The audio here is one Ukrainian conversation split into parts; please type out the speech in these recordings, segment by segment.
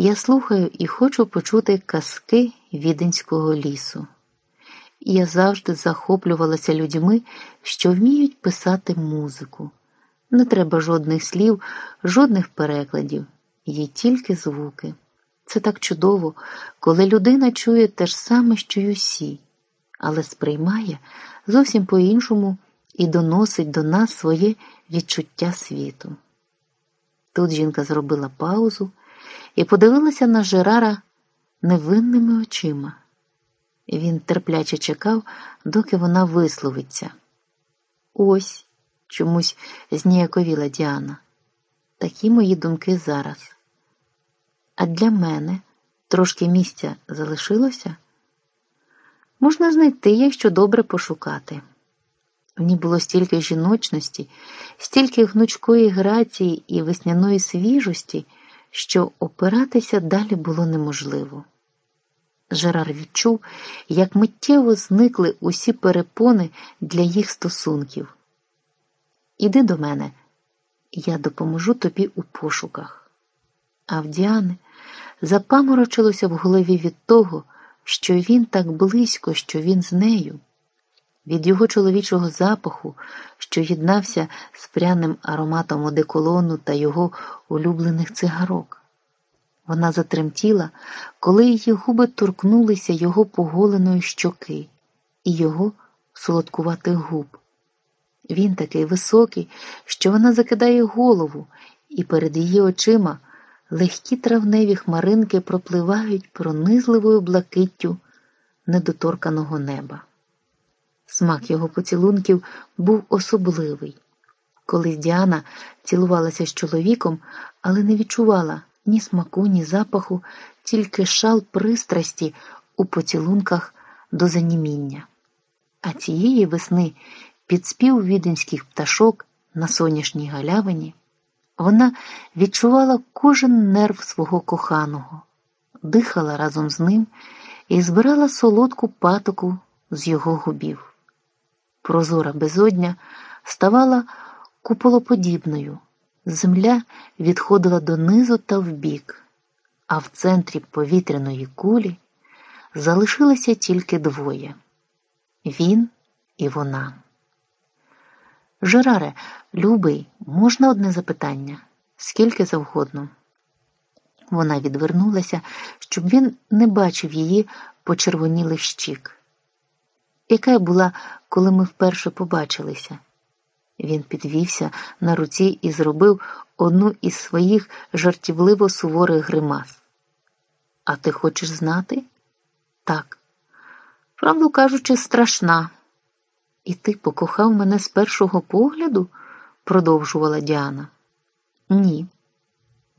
Я слухаю і хочу почути казки віденського лісу. Я завжди захоплювалася людьми, що вміють писати музику. Не треба жодних слів, жодних перекладів, є тільки звуки. Це так чудово, коли людина чує те ж саме, що й усі, але сприймає зовсім по-іншому і доносить до нас своє відчуття світу. Тут жінка зробила паузу і подивилася на Жерара невинними очима. Він терпляче чекав, доки вона висловиться. Ось чомусь зніяковіла Діана. Такі мої думки зараз. А для мене трошки місця залишилося? Можна знайти, якщо добре пошукати. В ній було стільки жіночності, стільки гнучкої грації і весняної свіжості, що опиратися далі було неможливо. Жерар відчув, як миттєво зникли усі перепони для їх стосунків. Іди до мене, я допоможу тобі у пошуках. А в Діани запаморочилося в голові від того, що він так близько, що він з нею, від його чоловічого запаху, що єднався з пряним ароматом одеколону та його улюблених цигарок. Вона затремтіла, коли її губи торкнулися його поголеної щоки і його солодкуватих губ. Він такий високий, що вона закидає голову, і перед її очима легкі травневі хмаринки пропливають пронизливою блакиттю недоторканого неба. Смак його поцілунків був особливий. Колись Діана цілувалася з чоловіком, але не відчувала ні смаку, ні запаху, тільки шал пристрасті у поцілунках до заніміння. А цієї весни під спів віденських пташок на сонячній галявині вона відчувала кожен нерв свого коханого, дихала разом з ним і збирала солодку патоку з його губів. Прозора безодня ставала куполоподібною, земля відходила донизу та вбік, а в центрі повітряної кулі залишилися тільки двоє він і вона. Жераре, любий, можна одне запитання? Скільки завгодно. Вона відвернулася, щоб він не бачив її почервонілих щік. Яка я була, коли ми вперше побачилися? Він підвівся на руці і зробив одну із своїх жартівливо суворих гримас. А ти хочеш знати? Так. Правду кажучи, страшна. І ти покохав мене з першого погляду? продовжувала Діана. Ні.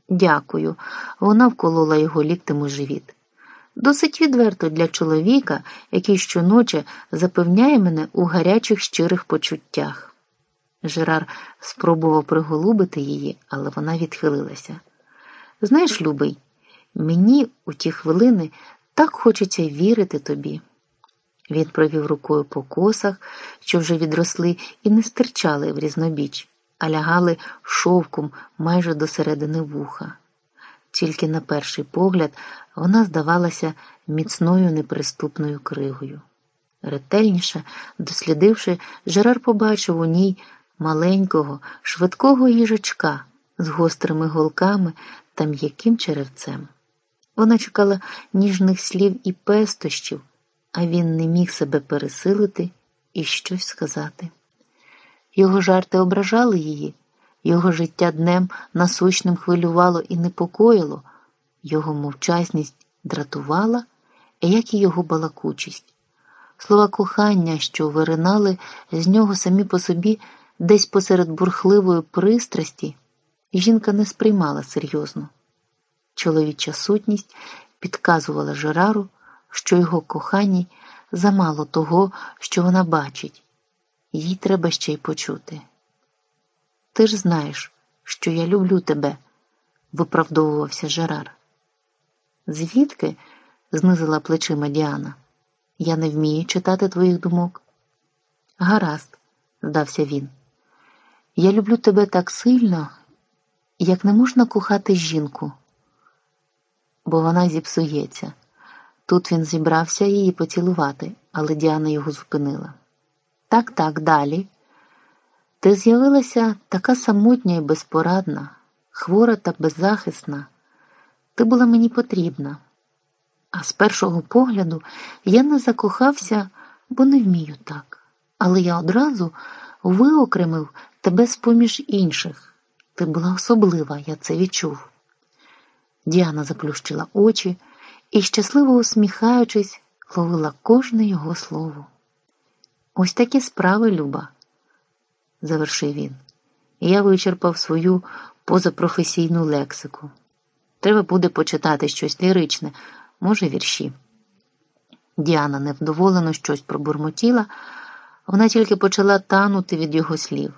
Дякую. Вона вколола його ліктем у живіт. Досить відверто для чоловіка, який щоночі запевняє мене у гарячих щирих почуттях. Жерар спробував приголубити її, але вона відхилилася. Знаєш, любий, мені у ті хвилини так хочеться вірити тобі. Він провів рукою по косах, що вже відросли і не стирчали в різнобіч, а лягали шовком майже до середини вуха. Тільки на перший погляд вона здавалася міцною неприступною кригою. Ретельніше, дослідивши, Жерар побачив у ній маленького, швидкого їжачка з гострими голками та м'яким черевцем. Вона чекала ніжних слів і пестощів а він не міг себе пересилити і щось сказати. Його жарти ображали її, його життя днем насущним хвилювало і непокоїло, його мовчасність дратувала, як і його балакучість. Слова кохання, що виринали з нього самі по собі десь посеред бурхливої пристрасті, жінка не сприймала серйозно. Чоловіча сутність підказувала Жерару що його коханій замало того, що вона бачить, їй треба ще й почути. Ти ж знаєш, що я люблю тебе, виправдовувався Жерар. Звідки? знизила плечима Діана. Я не вмію читати твоїх думок. Гаразд, здався він. Я люблю тебе так сильно, як не можна кохати жінку. бо вона зіпсується. Тут він зібрався її поцілувати, але Діана його зупинила. Так, так, далі. Ти з'явилася така самотня і безпорадна, хвора та беззахисна. Ти була мені потрібна. А з першого погляду я не закохався, бо не вмію так. Але я одразу виокремив тебе з поміж інших. Ти була особлива, я це відчув. Діана заплющила очі і, щасливо усміхаючись, ловила кожне його слово. Ось такі справи, Люба, завершив він. Я вичерпав свою позапрофесійну лексику. Треба буде почитати щось ліричне, може, вірші. Діана невдоволено щось пробурмотіла, вона тільки почала танути від його слів.